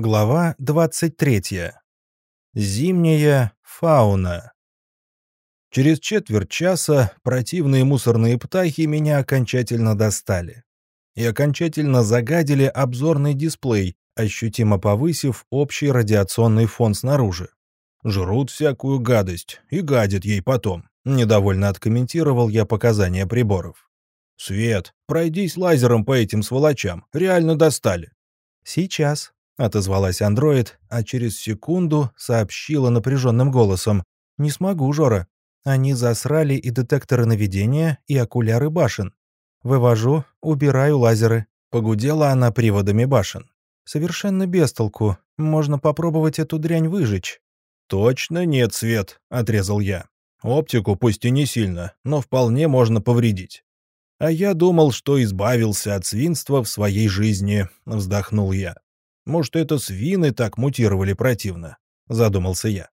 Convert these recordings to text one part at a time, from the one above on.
Глава 23. Зимняя фауна. Через четверть часа противные мусорные птахи меня окончательно достали. И окончательно загадили обзорный дисплей, ощутимо повысив общий радиационный фон снаружи. Жрут всякую гадость и гадят ей потом. Недовольно откомментировал я показания приборов. «Свет, пройдись лазером по этим сволочам, реально достали». «Сейчас», — отозвалась андроид, а через секунду сообщила напряженным голосом. «Не смогу, Жора. Они засрали и детекторы наведения, и окуляры башен. Вывожу, убираю лазеры». Погудела она приводами башен. «Совершенно без толку. Можно попробовать эту дрянь выжечь». «Точно нет, Свет», — отрезал я. «Оптику пусть и не сильно, но вполне можно повредить». «А я думал, что избавился от свинства в своей жизни», — вздохнул я. Может, это свины так мутировали противно?» — задумался я.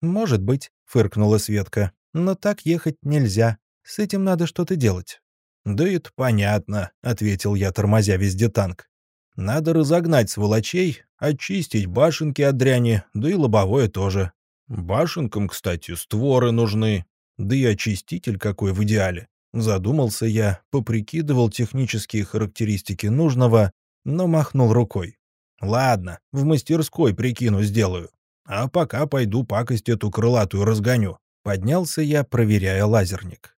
«Может быть», — фыркнула Светка. «Но так ехать нельзя. С этим надо что-то делать». «Да это понятно», — ответил я, тормозя везде танк. «Надо разогнать сволочей, очистить башенки от дряни, да и лобовое тоже. Башенкам, кстати, створы нужны. Да и очиститель какой в идеале». Задумался я, поприкидывал технические характеристики нужного, но махнул рукой. Ладно, в мастерской прикину сделаю. А пока пойду пакость эту крылатую разгоню. Поднялся я, проверяя лазерник.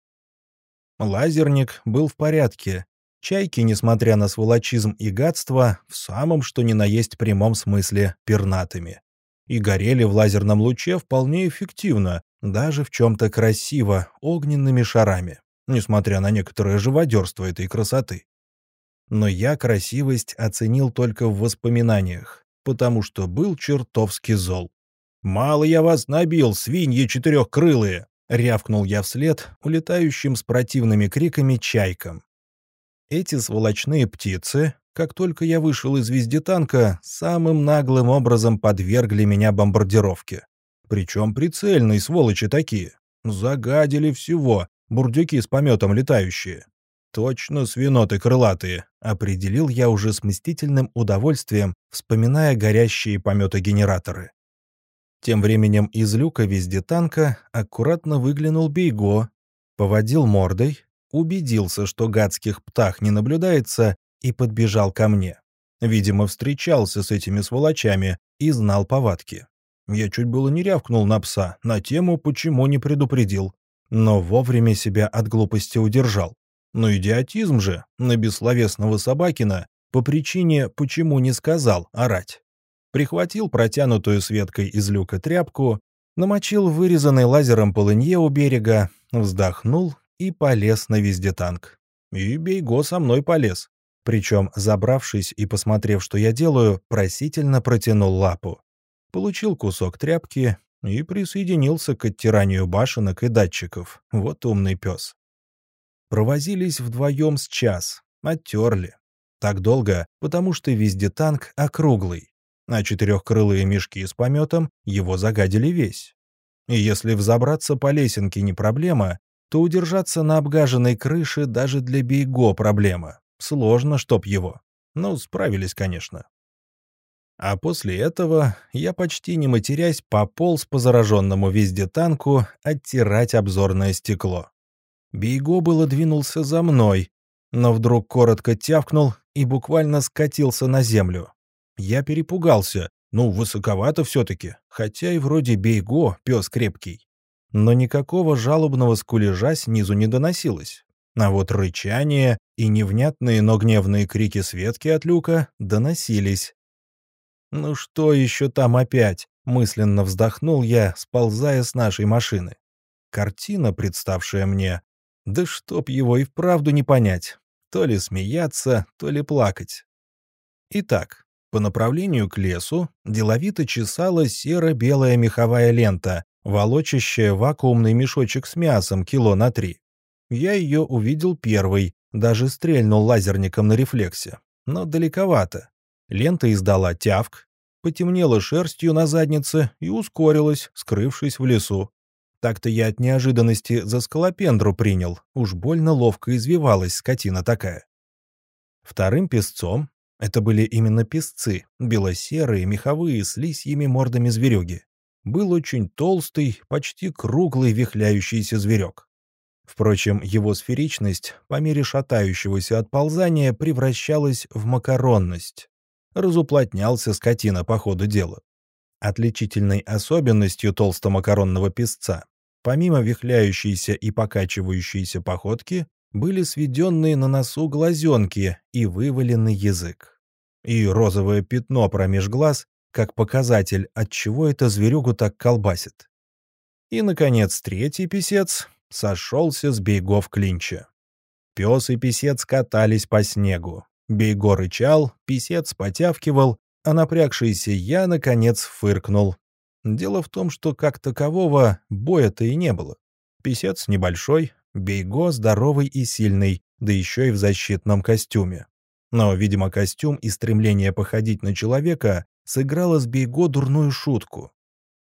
Лазерник был в порядке. Чайки, несмотря на сволочизм и гадство, в самом что ни на есть прямом смысле пернатыми. И горели в лазерном луче вполне эффективно, даже в чем-то красиво, огненными шарами, несмотря на некоторое живодерство этой красоты но я красивость оценил только в воспоминаниях, потому что был чертовски зол. «Мало я вас набил, свиньи четырехкрылые!» — рявкнул я вслед улетающим с противными криками чайкам. Эти сволочные птицы, как только я вышел из вездетанка, самым наглым образом подвергли меня бомбардировке. Причем прицельные сволочи такие. Загадили всего, бурдюки с пометом летающие. «Точно свиноты крылатые», — определил я уже с мстительным удовольствием, вспоминая горящие пометы-генераторы. Тем временем из люка везде танка аккуратно выглянул Бейго, поводил мордой, убедился, что гадских птах не наблюдается, и подбежал ко мне. Видимо, встречался с этими сволочами и знал повадки. Я чуть было не рявкнул на пса, на тему «почему не предупредил», но вовремя себя от глупости удержал. Но идиотизм же на бессловесного Собакина по причине «почему не сказал» орать. Прихватил протянутую Светкой из люка тряпку, намочил вырезанный лазером полынье у берега, вздохнул и полез на вездетанк. И Бейго со мной полез. Причем, забравшись и посмотрев, что я делаю, просительно протянул лапу. Получил кусок тряпки и присоединился к оттиранию башенок и датчиков. Вот умный пес. Провозились вдвоем с час, оттерли. Так долго, потому что везде танк округлый, а четырехкрылые мешки с пометом его загадили весь. И если взобраться по лесенке не проблема, то удержаться на обгаженной крыше даже для Бейго проблема. Сложно, чтоб его. Ну, справились, конечно. А после этого я почти не матерясь пополз по зараженному везде танку оттирать обзорное стекло. Бейго было двинулся за мной, но вдруг коротко тявкнул и буквально скатился на землю. Я перепугался, ну, высоковато все-таки, хотя и вроде Бейго, пес крепкий. Но никакого жалобного скулежа снизу не доносилось. А вот рычание и невнятные, но гневные крики Светки от люка доносились. «Ну что еще там опять?» — мысленно вздохнул я, сползая с нашей машины. Картина, представшая мне, да чтоб его и вправду не понять. То ли смеяться, то ли плакать. Итак, по направлению к лесу деловито чесала серо-белая меховая лента, волочащая вакуумный мешочек с мясом кило на три. Я ее увидел первый, даже стрельнул лазерником на рефлексе. Но далековато. Лента издала тявк, потемнела шерстью на заднице и ускорилась, скрывшись в лесу. Так-то я от неожиданности за скалопендру принял. Уж больно ловко извивалась скотина такая. Вторым песцом Это были именно песцы, белосерые, меховые, с лисьими мордами зверюги. Был очень толстый, почти круглый вихляющийся зверек. Впрочем, его сферичность по мере шатающегося отползания превращалась в макаронность. Разуплотнялся скотина по ходу дела. Отличительной особенностью толстомакаронного песца, помимо вихляющейся и покачивающейся походки, были сведенные на носу глазенки и вываленный язык. И розовое пятно промеж глаз, как показатель, от чего это зверюгу так колбасит. И, наконец, третий писец сошелся с Бейго в клинче. Пес и писец катались по снегу. Бейго рычал, писец потявкивал, а напрягшийся я, наконец, фыркнул. Дело в том, что как такового боя-то и не было. Писец небольшой, Бейго здоровый и сильный, да еще и в защитном костюме. Но, видимо, костюм и стремление походить на человека сыграло с Бейго дурную шутку.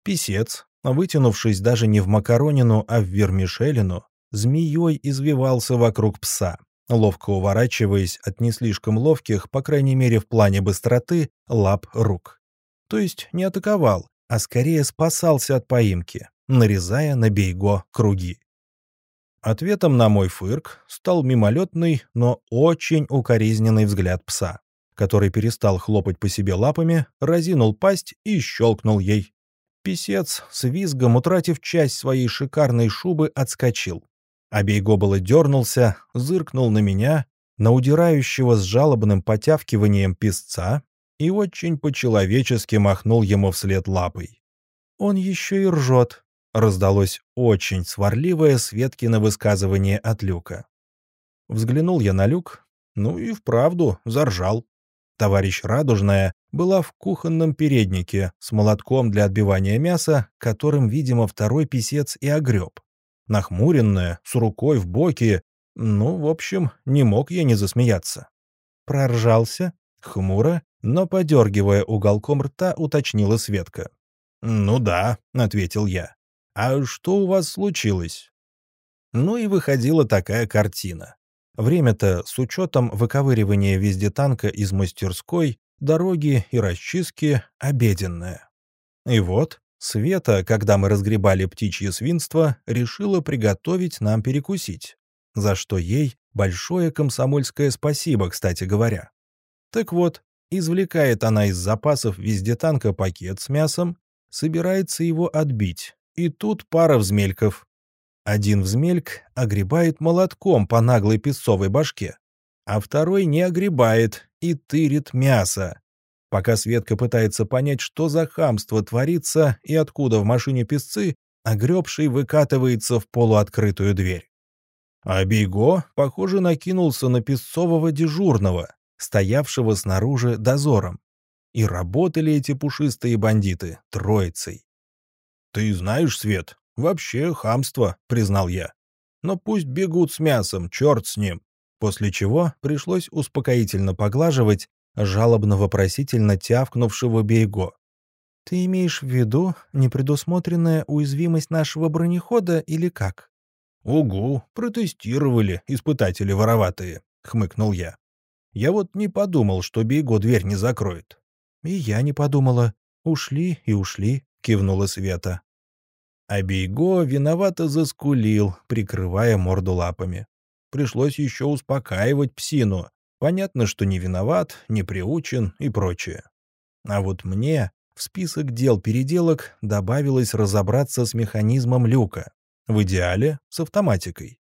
Писец, вытянувшись даже не в макаронину, а в вермишелину, змеей извивался вокруг пса, ловко уворачиваясь от не слишком ловких, по крайней мере в плане быстроты, лап рук. То есть не атаковал, а скорее спасался от поимки, нарезая на Бейго круги. Ответом на мой фырк стал мимолетный, но очень укоризненный взгляд пса, который перестал хлопать по себе лапами, разинул пасть и щелкнул ей. Песец, с визгом утратив часть своей шикарной шубы, отскочил. А Бейгобола дернулся, зыркнул на меня, на удирающего с жалобным потявкиванием песца и очень по-человечески махнул ему вслед лапой. «Он еще и ржет», Раздалось очень сварливое Светкино высказывание от Люка. Взглянул я на Люк, ну и вправду заржал. Товарищ Радужная была в кухонном переднике с молотком для отбивания мяса, которым, видимо, второй писец и огреб. Нахмуренная, с рукой в боке, ну, в общем, не мог я не засмеяться. Проржался, хмуро, но, подергивая уголком рта, уточнила Светка. «Ну да», — ответил я. «А что у вас случилось?» Ну и выходила такая картина. Время-то, с учетом выковыривания везде танка из мастерской, дороги и расчистки, обеденное. И вот, Света, когда мы разгребали птичье свинство, решила приготовить нам перекусить. За что ей большое комсомольское спасибо, кстати говоря. Так вот, извлекает она из запасов везде танка пакет с мясом, собирается его отбить, и тут пара взмельков. Один взмельк огребает молотком по наглой песцовой башке, а второй не огребает и тырит мясо. Пока Светка пытается понять, что за хамство творится и откуда в машине песцы, огребший выкатывается в полуоткрытую дверь. А Бейго, похоже, накинулся на песцового дежурного, стоявшего снаружи дозором. И работали эти пушистые бандиты троицей. «Ты знаешь, Свет, вообще хамство», — признал я. «Но пусть бегут с мясом, черт с ним». После чего пришлось успокоительно поглаживать жалобно-вопросительно тявкнувшего Бейго. «Ты имеешь в виду непредусмотренная уязвимость нашего бронехода или как?» «Угу, протестировали испытатели вороватые», — хмыкнул я. «Я вот не подумал, что Бейго дверь не закроет». «И я не подумала. Ушли и ушли», — кивнула Света. А Бейго виновато заскулил, прикрывая морду лапами. Пришлось еще успокаивать псину. Понятно, что не виноват, не приучен и прочее. А вот мне в список дел-переделок добавилось разобраться с механизмом люка. В идеале с автоматикой.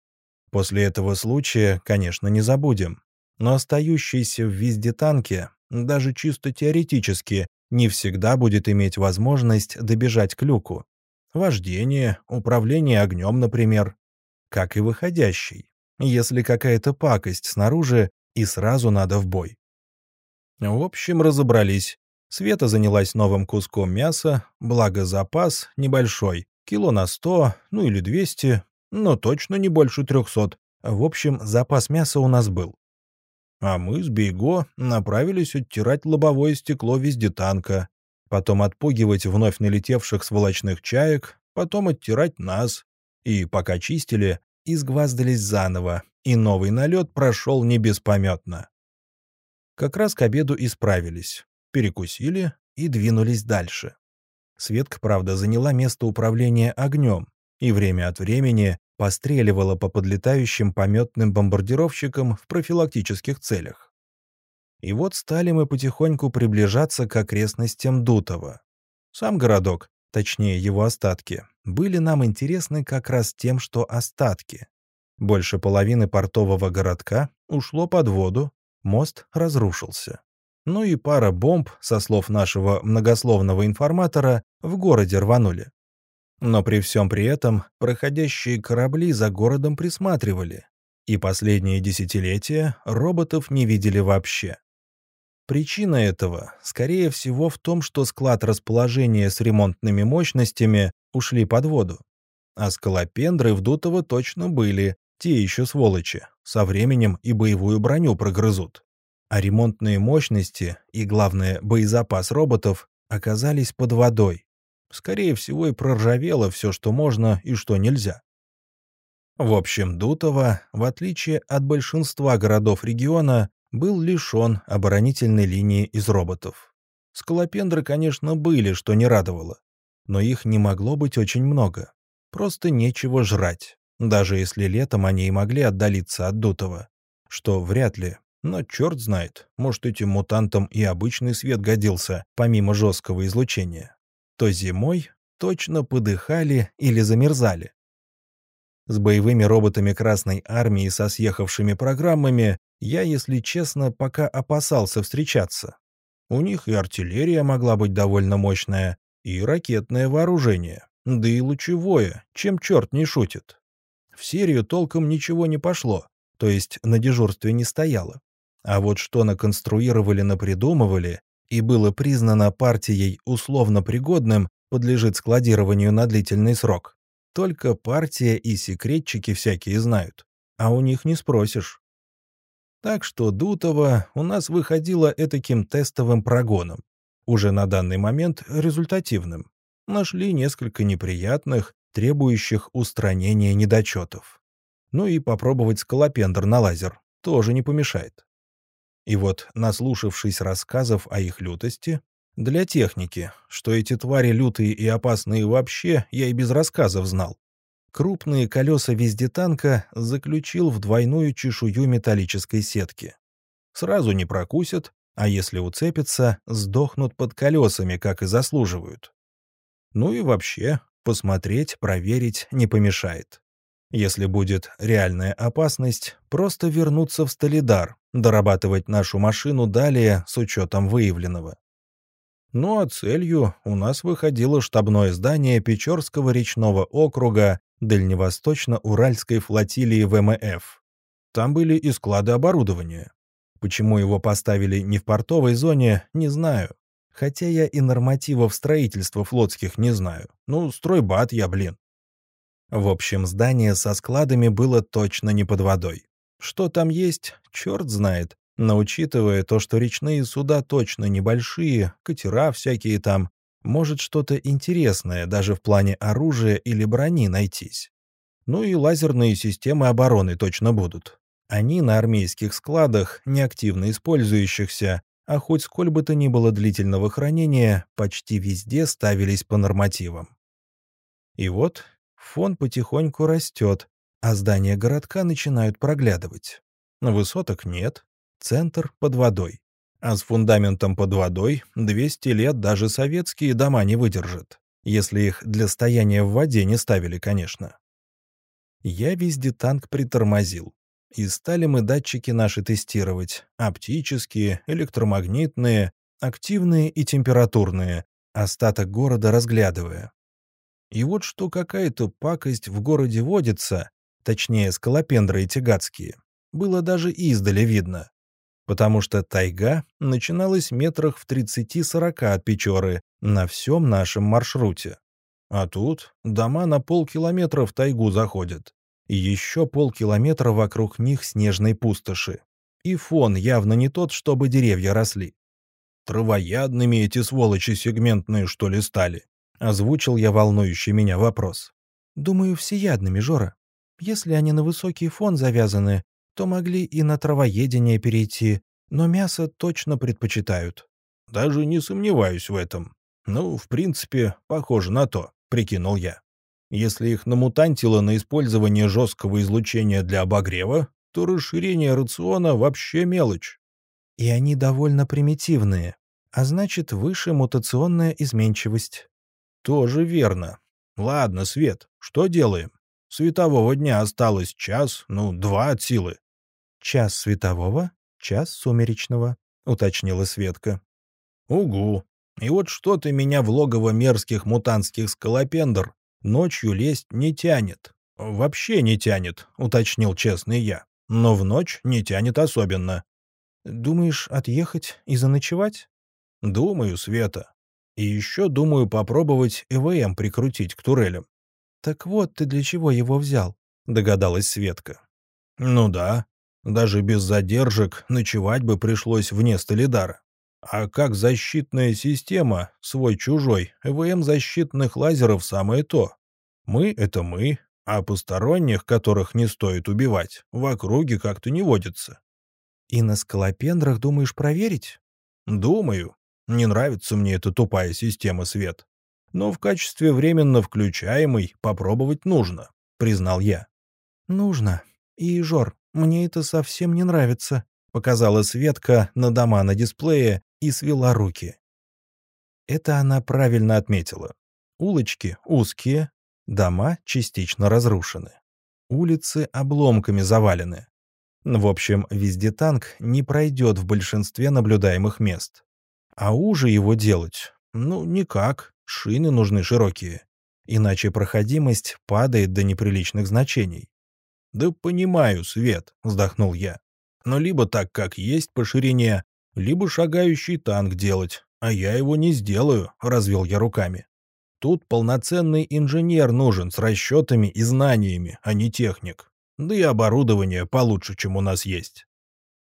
После этого случая, конечно, не забудем. Но остающийся в везде танке, даже чисто теоретически, не всегда будет иметь возможность добежать к люку. Вождение, управление огнем, например. Как и выходящий. Если какая-то пакость снаружи, и сразу надо в бой. В общем, разобрались. Света занялась новым куском мяса, благо запас небольшой, кило на сто, ну или двести, но точно не больше трехсот. В общем, запас мяса у нас был. А мы с Бейго направились оттирать лобовое стекло везде танка, потом отпугивать вновь налетевших сволочных чаек, потом оттирать нас. И пока чистили, изгваздались заново, и новый налет прошел не беспометно. Как раз к обеду исправились, перекусили и двинулись дальше. Светка, правда, заняла место управления огнем и время от времени постреливала по подлетающим пометным бомбардировщикам в профилактических целях. И вот стали мы потихоньку приближаться к окрестностям Дутова. Сам городок, точнее его остатки, были нам интересны как раз тем, что остатки. Больше половины портового городка ушло под воду, мост разрушился. Ну и пара бомб, со слов нашего многословного информатора, в городе рванули. Но при всем при этом проходящие корабли за городом присматривали, и последние десятилетия роботов не видели вообще. Причина этого, скорее всего, в том, что склад расположения с ремонтными мощностями ушли под воду. А скалопендры в Дутово точно были, те еще сволочи, со временем и боевую броню прогрызут. А ремонтные мощности и, главное, боезапас роботов оказались под водой. Скорее всего, и проржавело все, что можно и что нельзя. В общем, Дутово, в отличие от большинства городов региона, был лишен оборонительной линии из роботов. Скалопендры, конечно, были, что не радовало. Но их не могло быть очень много. Просто нечего жрать, даже если летом они и могли отдалиться от Дутова. Что вряд ли. Но черт знает, может, этим мутантам и обычный свет годился, помимо жесткого излучения то зимой точно подыхали или замерзали. С боевыми роботами Красной Армии со съехавшими программами я, если честно, пока опасался встречаться. У них и артиллерия могла быть довольно мощная, и ракетное вооружение, да и лучевое, чем черт не шутит. В серию толком ничего не пошло, то есть на дежурстве не стояло. А вот что наконструировали-напридумывали, и было признано партией условно пригодным, подлежит складированию на длительный срок. Только партия и секретчики всякие знают, а у них не спросишь. Так что Дутова у нас выходило этаким тестовым прогоном, уже на данный момент результативным. Нашли несколько неприятных, требующих устранения недочетов. Ну и попробовать скалопендр на лазер тоже не помешает. И вот, наслушавшись рассказов о их лютости, для техники, что эти твари лютые и опасные вообще, я и без рассказов знал. Крупные колеса вездетанка заключил в двойную чешую металлической сетки. Сразу не прокусят, а если уцепятся, сдохнут под колесами, как и заслуживают. Ну и вообще, посмотреть, проверить не помешает. Если будет реальная опасность, просто вернуться в Столидар, дорабатывать нашу машину далее с учетом выявленного. Ну а целью у нас выходило штабное здание Печорского речного округа Дальневосточно-Уральской флотилии ВМФ. Там были и склады оборудования. Почему его поставили не в портовой зоне, не знаю. Хотя я и нормативов строительства флотских не знаю. Ну, стройбат я, блин. В общем, здание со складами было точно не под водой. Что там есть, черт знает. Но учитывая то, что речные суда точно небольшие, катера всякие там, может что-то интересное даже в плане оружия или брони найтись. Ну и лазерные системы обороны точно будут. Они на армейских складах, неактивно использующихся, а хоть сколь бы то ни было длительного хранения, почти везде ставились по нормативам. И вот Фон потихоньку растет, а здания городка начинают проглядывать. Высоток нет, центр под водой. А с фундаментом под водой 200 лет даже советские дома не выдержат, если их для стояния в воде не ставили, конечно. Я везде танк притормозил. И стали мы датчики наши тестировать. Оптические, электромагнитные, активные и температурные, остаток города разглядывая. И вот что какая-то пакость в городе водится, точнее, скалопендры эти гадские, было даже издали видно. Потому что тайга начиналась метрах в 30-40 от Печоры на всем нашем маршруте. А тут дома на полкилометра в тайгу заходят. И еще полкилометра вокруг них снежной пустоши. И фон явно не тот, чтобы деревья росли. Травоядными эти сволочи сегментные, что ли, стали? Озвучил я волнующий меня вопрос. «Думаю, всеядными, Жора. Если они на высокий фон завязаны, то могли и на травоедение перейти, Но мясо точно предпочитают. Даже не сомневаюсь в этом. Ну, в принципе, похоже на то, прикинул я. Если их намутантило на использование жесткого излучения для обогрева, то расширение рациона вообще мелочь. И они довольно примитивные, а значит, выше мутационная изменчивость. Тоже верно. Ладно, Свет, что делаем? Светового дня осталось час, ну, два от силы. Час светового, час сумеречного, уточнила Светка. Угу. И вот что ты меня в логово мерзких мутантских скалопендр ночью лезть не тянет. Вообще не тянет, уточнил честный я. Но в ночь не тянет особенно. Думаешь, отъехать и заночевать? Думаю, Света. И еще думаю попробовать ЭВМ прикрутить к турелям. Так вот ты для чего его взял, догадалась Светка. Ну да. Даже без задержек ночевать бы пришлось вне Столидара. А как защитная система, свой-чужой, ЭВМ защитных лазеров самое то. Мы — это мы, а посторонних, которых не стоит убивать, в округе как-то не водится. И на скалопендрах думаешь проверить? Думаю. Не нравится мне эта тупая система свет. Но в качестве временно включаемой попробовать нужно, признал я. Нужно. И, Жор, мне это совсем не нравится, показала Светка на дома на дисплее и свела руки. Это она правильно отметила. Улочки узкие, дома частично разрушены. Улицы обломками завалены. В общем, везде танк не пройдет в большинстве наблюдаемых мест. А уже его делать? Ну, никак. Шины нужны широкие. Иначе проходимость падает до неприличных значений. «Да понимаю, Свет», — вздохнул я. «Но либо так, как есть по ширине, либо шагающий танк делать, а я его не сделаю», — развел я руками. «Тут полноценный инженер нужен с расчетами и знаниями, а не техник. Да и оборудование получше, чем у нас есть.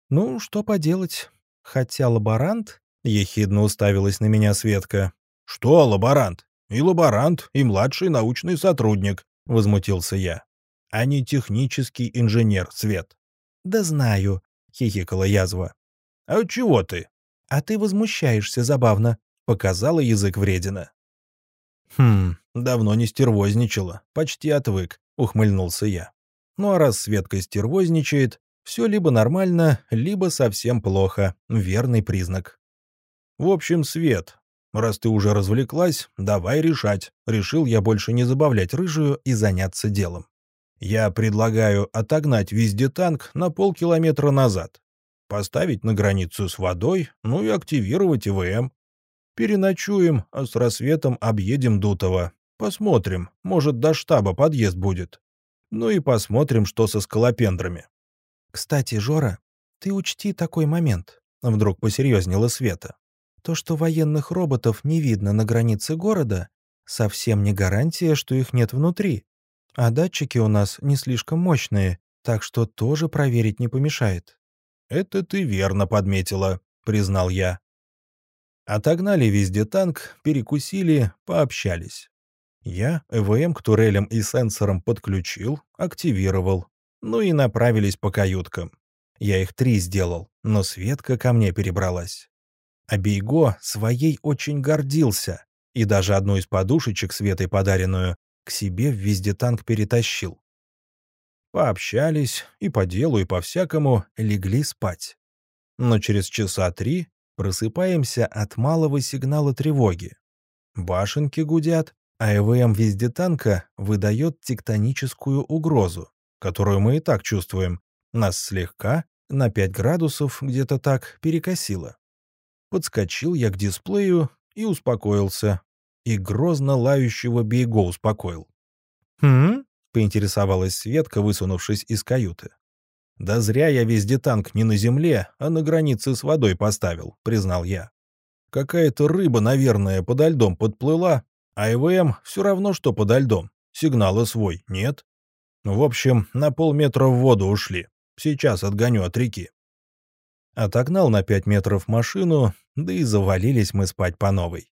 Ну, что поделать. Хотя лаборант... Ехидно уставилась на меня Светка. «Что лаборант? И лаборант, и младший научный сотрудник», — возмутился я. «А не технический инженер, Свет». «Да знаю», — хихикала язва. «А чего ты?» «А ты возмущаешься забавно», — показала язык вредина. «Хм, давно не стервозничала, почти отвык», — ухмыльнулся я. Ну а раз Светка стервозничает, все либо нормально, либо совсем плохо. Верный признак. В общем, Свет, раз ты уже развлеклась, давай решать. Решил я больше не забавлять рыжую и заняться делом. Я предлагаю отогнать везде танк на полкилометра назад, поставить на границу с водой, ну и активировать ИВМ. Переночуем, а с рассветом объедем Дутово. Посмотрим, может, до штаба подъезд будет. Ну и посмотрим, что со скалопендрами. Кстати, Жора, ты учти такой момент. Вдруг посерьезнела Света. То, что военных роботов не видно на границе города, совсем не гарантия, что их нет внутри. А датчики у нас не слишком мощные, так что тоже проверить не помешает. «Это ты верно подметила», — признал я. Отогнали везде танк, перекусили, пообщались. Я ЭВМ к турелям и сенсорам подключил, активировал. Ну и направились по каюткам. Я их три сделал, но Светка ко мне перебралась. А Бейго своей очень гордился, и даже одну из подушечек Светой подаренную к себе в везде танк перетащил. Пообщались и по делу, и по-всякому легли спать. Но через часа три просыпаемся от малого сигнала тревоги. Башенки гудят, а ЭВМ везде танка выдает тектоническую угрозу, которую мы и так чувствуем. Нас слегка, на 5 градусов, где-то так, перекосило. Подскочил я к дисплею и успокоился. И грозно лающего Бейго успокоил. «Хм?» — поинтересовалась Светка, высунувшись из каюты. «Да зря я везде танк не на земле, а на границе с водой поставил», — признал я. «Какая-то рыба, наверное, подо льдом подплыла, а ИВМ все равно, что подо льдом. Сигнала свой нет. В общем, на полметра в воду ушли. Сейчас отгоню от реки. Отогнал на пять метров машину, да и завалились мы спать по новой.